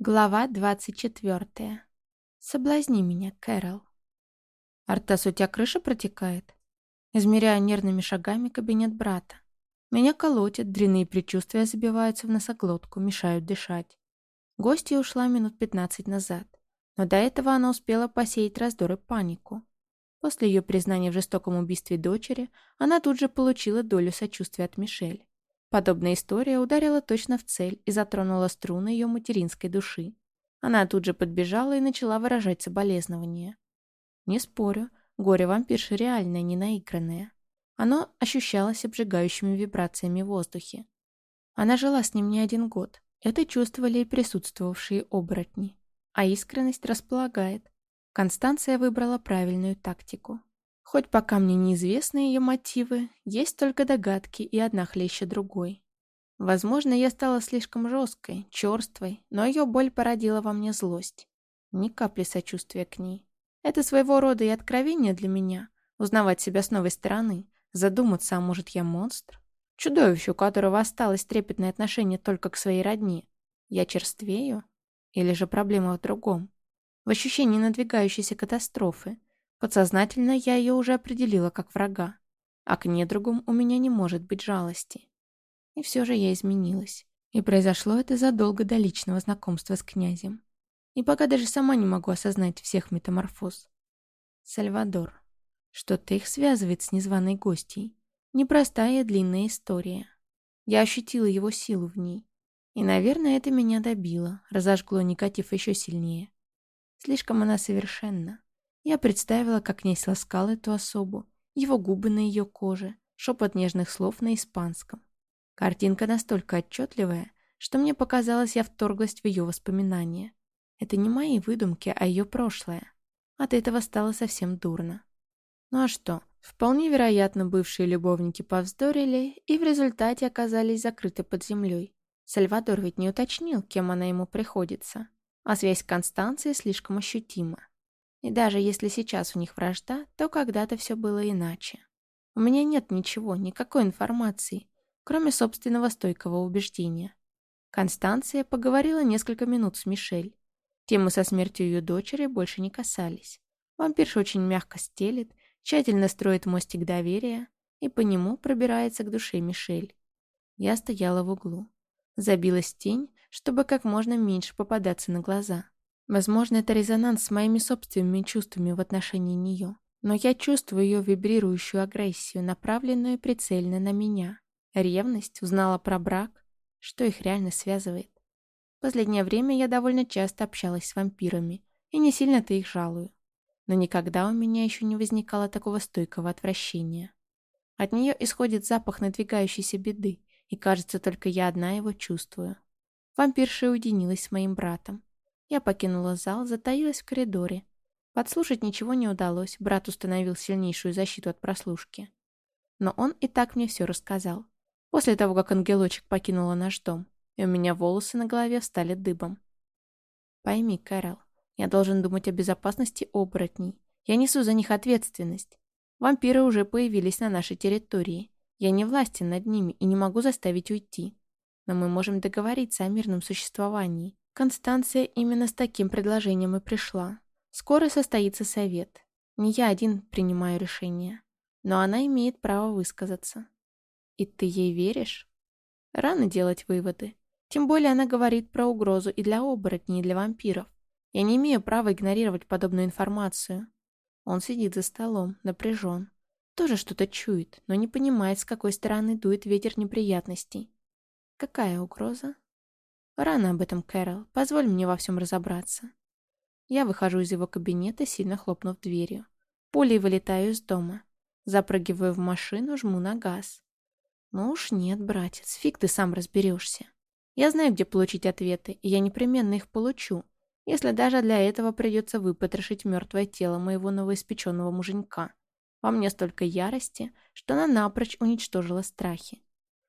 Глава двадцать четвертая. Соблазни меня, Кэрол. Артас, у тебя крыша протекает? Измеряя нервными шагами кабинет брата. Меня колотят, дрянные предчувствия забиваются в носоглотку, мешают дышать. Гостья ушла минут пятнадцать назад, но до этого она успела посеять раздор и панику. После ее признания в жестоком убийстве дочери, она тут же получила долю сочувствия от Мишель. Подобная история ударила точно в цель и затронула струны ее материнской души. Она тут же подбежала и начала выражать соболезнования. Не спорю, горе вампирши реальное, не наигранное. Оно ощущалось обжигающими вибрациями в воздухе. Она жила с ним не один год. Это чувствовали и присутствовавшие оборотни. А искренность располагает. Констанция выбрала правильную тактику. Хоть пока мне неизвестны ее мотивы, есть только догадки и одна хлеще другой. Возможно, я стала слишком жесткой, черствой, но ее боль породила во мне злость. Ни капли сочувствия к ней. Это своего рода и откровение для меня. Узнавать себя с новой стороны. Задуматься, а может я монстр? Чудовище, у которого осталось трепетное отношение только к своей родне. Я черствею? Или же проблема в другом? В ощущении надвигающейся катастрофы, Подсознательно я ее уже определила как врага, а к недругам у меня не может быть жалости. И все же я изменилась. И произошло это задолго до личного знакомства с князем. И пока даже сама не могу осознать всех метаморфоз. Сальвадор. Что-то их связывает с незваной гостьей. Непростая длинная история. Я ощутила его силу в ней. И, наверное, это меня добило, разожгло негатив еще сильнее. Слишком она совершенна. Я представила, как князь ласкал эту особу, его губы на ее коже, шепот нежных слов на испанском. Картинка настолько отчетливая, что мне показалось, я вторглась в ее воспоминания. Это не мои выдумки, а ее прошлое. От этого стало совсем дурно. Ну а что? Вполне вероятно, бывшие любовники повздорили и в результате оказались закрыты под землей. Сальвадор ведь не уточнил, кем она ему приходится. А связь Констанции слишком ощутима. И даже если сейчас у них вражда, то когда-то все было иначе. У меня нет ничего, никакой информации, кроме собственного стойкого убеждения. Констанция поговорила несколько минут с Мишель. Темы со смертью ее дочери больше не касались. Вампирша очень мягко стелит, тщательно строит мостик доверия и по нему пробирается к душе Мишель. Я стояла в углу. Забилась тень, чтобы как можно меньше попадаться на глаза. Возможно, это резонанс с моими собственными чувствами в отношении нее. Но я чувствую ее вибрирующую агрессию, направленную прицельно на меня. Ревность, узнала про брак. Что их реально связывает? В последнее время я довольно часто общалась с вампирами, и не сильно-то их жалую. Но никогда у меня еще не возникало такого стойкого отвращения. От нее исходит запах надвигающейся беды, и кажется, только я одна его чувствую. Вампирша уединилась с моим братом. Я покинула зал, затаилась в коридоре. Подслушать ничего не удалось, брат установил сильнейшую защиту от прослушки. Но он и так мне все рассказал. После того, как ангелочек покинула наш дом, и у меня волосы на голове стали дыбом. Пойми, Кэрол, я должен думать о безопасности оборотней. Я несу за них ответственность. Вампиры уже появились на нашей территории. Я не властен над ними и не могу заставить уйти. Но мы можем договориться о мирном существовании. Констанция именно с таким предложением и пришла. Скоро состоится совет. Не я один принимаю решение. Но она имеет право высказаться. И ты ей веришь? Рано делать выводы. Тем более она говорит про угрозу и для оборотней, и для вампиров. Я не имею права игнорировать подобную информацию. Он сидит за столом, напряжен. Тоже что-то чует, но не понимает, с какой стороны дует ветер неприятностей. Какая угроза? «Рано об этом, Кэрол. Позволь мне во всем разобраться». Я выхожу из его кабинета, сильно хлопнув дверью. Пулей вылетаю из дома. Запрыгиваю в машину, жму на газ. «Ну уж нет, братец, фиг ты сам разберешься. Я знаю, где получить ответы, и я непременно их получу, если даже для этого придется выпотрошить мертвое тело моего новоиспеченного муженька. Во мне столько ярости, что она напрочь уничтожила страхи.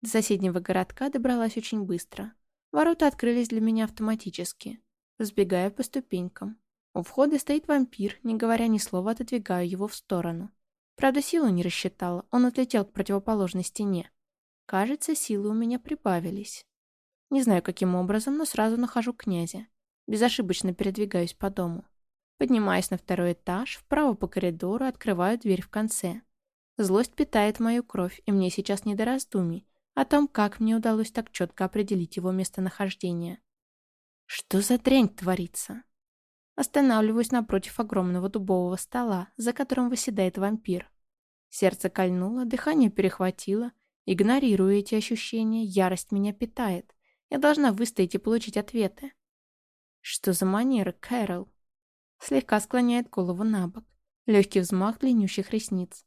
До соседнего городка добралась очень быстро. Ворота открылись для меня автоматически. Сбегаю по ступенькам. У входа стоит вампир, не говоря ни слова, отодвигаю его в сторону. Правда, силу не рассчитала, он отлетел к противоположной стене. Кажется, силы у меня прибавились. Не знаю, каким образом, но сразу нахожу князя. Безошибочно передвигаюсь по дому. Поднимаюсь на второй этаж, вправо по коридору, открываю дверь в конце. Злость питает мою кровь, и мне сейчас не до раздумий о том, как мне удалось так четко определить его местонахождение. Что за дрянь творится? Останавливаюсь напротив огромного дубового стола, за которым выседает вампир. Сердце кольнуло, дыхание перехватило. Игнорирую эти ощущения, ярость меня питает. Я должна выстоять и получить ответы. Что за манера, Кэрол? Слегка склоняет голову на бок. Легкий взмах длиннющих ресниц.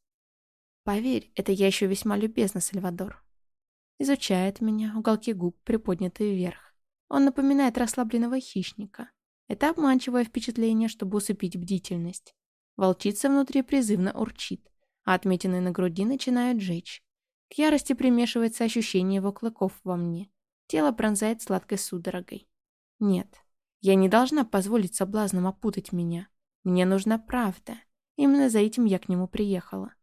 Поверь, это я еще весьма любезна, Сальвадор. Изучает меня, уголки губ приподняты вверх. Он напоминает расслабленного хищника. Это обманчивое впечатление, чтобы усыпить бдительность. Волчица внутри призывно урчит, а отметины на груди начинают жечь. К ярости примешивается ощущение его клыков во мне. Тело пронзает сладкой судорогой. Нет, я не должна позволить соблазнам опутать меня. Мне нужна правда. Именно за этим я к нему приехала.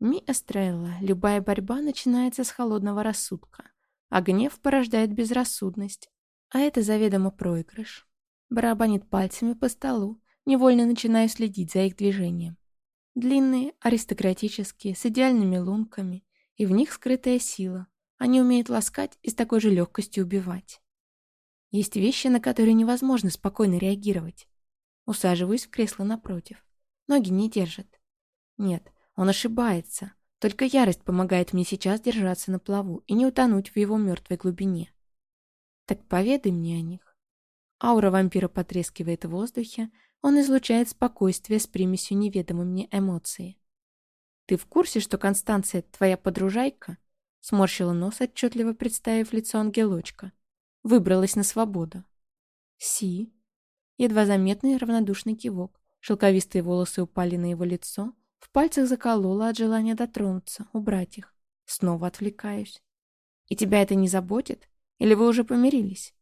Ми Эстрелла, любая борьба начинается с холодного рассудка, а гнев порождает безрассудность, а это заведомо проигрыш. Барабанит пальцами по столу, невольно начинаю следить за их движением. Длинные, аристократические, с идеальными лунками, и в них скрытая сила. Они умеют ласкать и с такой же легкостью убивать. Есть вещи, на которые невозможно спокойно реагировать. Усаживаюсь в кресло напротив. Ноги не держат. Нет, он ошибается. Только ярость помогает мне сейчас держаться на плаву и не утонуть в его мертвой глубине. Так поведай мне о них. Аура вампира потрескивает в воздухе, он излучает спокойствие с примесью неведомой мне эмоции. «Ты в курсе, что Констанция твоя подружайка?» Сморщила нос, отчетливо представив лицо ангелочка. Выбралась на свободу. «Си». Едва заметный равнодушный кивок. Шелковистые волосы упали на его лицо. В пальцах заколола от желания дотронуться, убрать их. Снова отвлекаюсь. «И тебя это не заботит? Или вы уже помирились?»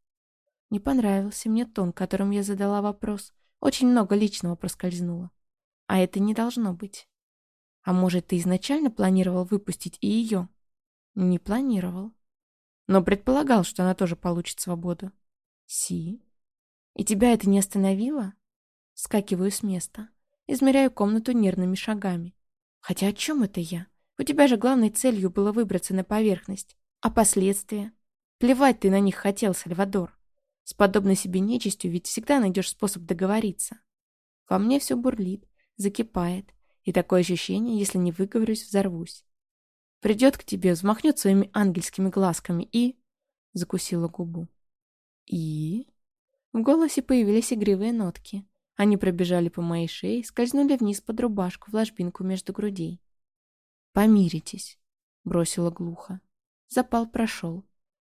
Не понравился мне тон, которым я задала вопрос. Очень много личного проскользнуло. А это не должно быть. А может, ты изначально планировал выпустить и ее? Не планировал. Но предполагал, что она тоже получит свободу. Си. И тебя это не остановило? Скакиваю с места. Измеряю комнату нервными шагами. Хотя о чем это я? У тебя же главной целью было выбраться на поверхность. А последствия? Плевать ты на них хотел, Сальвадор. С подобной себе нечистью ведь всегда найдешь способ договориться. Во мне все бурлит, закипает, и такое ощущение, если не выговорюсь, взорвусь. Придет к тебе, взмахнет своими ангельскими глазками и... Закусила губу. И... В голосе появились игривые нотки. Они пробежали по моей шее, скользнули вниз под рубашку в ложбинку между грудей. «Помиритесь», — бросила глухо. Запал прошел.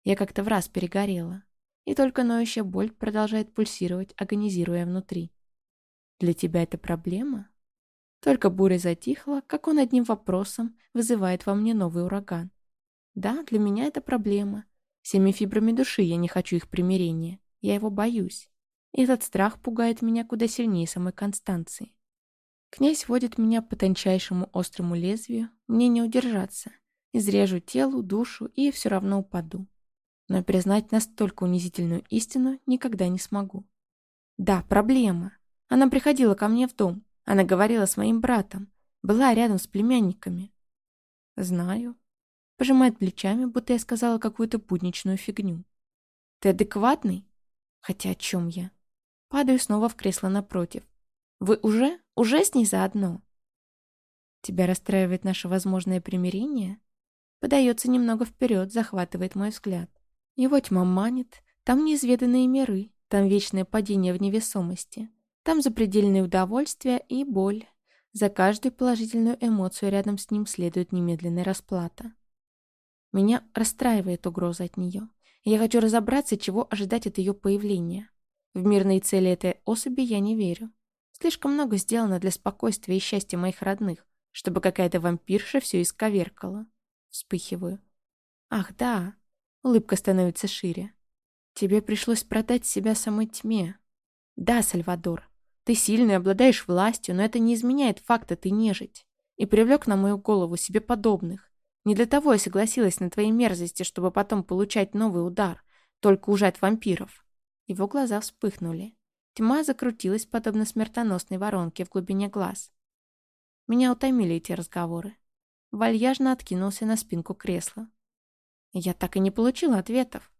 Я как-то в раз перегорела и только ноющая боль продолжает пульсировать, агонизируя внутри. Для тебя это проблема? Только буря затихла, как он одним вопросом вызывает во мне новый ураган. Да, для меня это проблема. Всеми фибрами души я не хочу их примирения. Я его боюсь. Этот страх пугает меня куда сильнее самой Констанции. Князь водит меня по тончайшему острому лезвию, мне не удержаться. Изрежу телу, душу и все равно упаду но признать настолько унизительную истину никогда не смогу. Да, проблема. Она приходила ко мне в дом. Она говорила с моим братом. Была рядом с племянниками. Знаю. Пожимает плечами, будто я сказала какую-то будничную фигню. Ты адекватный? Хотя о чем я? Падаю снова в кресло напротив. Вы уже? Уже с ней заодно? Тебя расстраивает наше возможное примирение? Подается немного вперед, захватывает мой взгляд. Его тьма манит, там неизведанные миры, там вечное падение в невесомости, там запредельные удовольствия и боль. За каждую положительную эмоцию рядом с ним следует немедленная расплата. Меня расстраивает угроза от нее. Я хочу разобраться, чего ожидать от ее появления. В мирные цели этой особи я не верю. Слишком много сделано для спокойствия и счастья моих родных, чтобы какая-то вампирша все исковеркала. Вспыхиваю. Ах, да, Улыбка становится шире. Тебе пришлось продать себя самой тьме. Да, Сальвадор, ты сильный, обладаешь властью, но это не изменяет факта ты нежить. И привлек на мою голову себе подобных. Не для того я согласилась на твои мерзости, чтобы потом получать новый удар, только уже от вампиров. Его глаза вспыхнули. Тьма закрутилась, подобно смертоносной воронке в глубине глаз. Меня утомили эти разговоры. Вальяжно откинулся на спинку кресла. Я так и не получила ответов.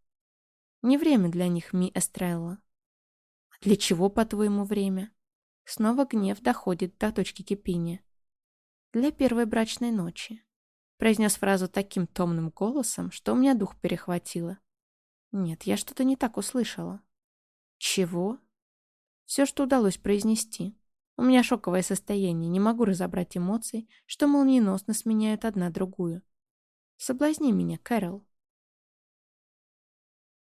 Не время для них, Ми Эстрелла. А для чего, по-твоему, время? Снова гнев доходит до точки кипения. Для первой брачной ночи. Произнес фразу таким томным голосом, что у меня дух перехватило. Нет, я что-то не так услышала. Чего? Все, что удалось произнести. У меня шоковое состояние, не могу разобрать эмоций, что молниеносно сменяют одна другую. Соблазни меня, Кэрол.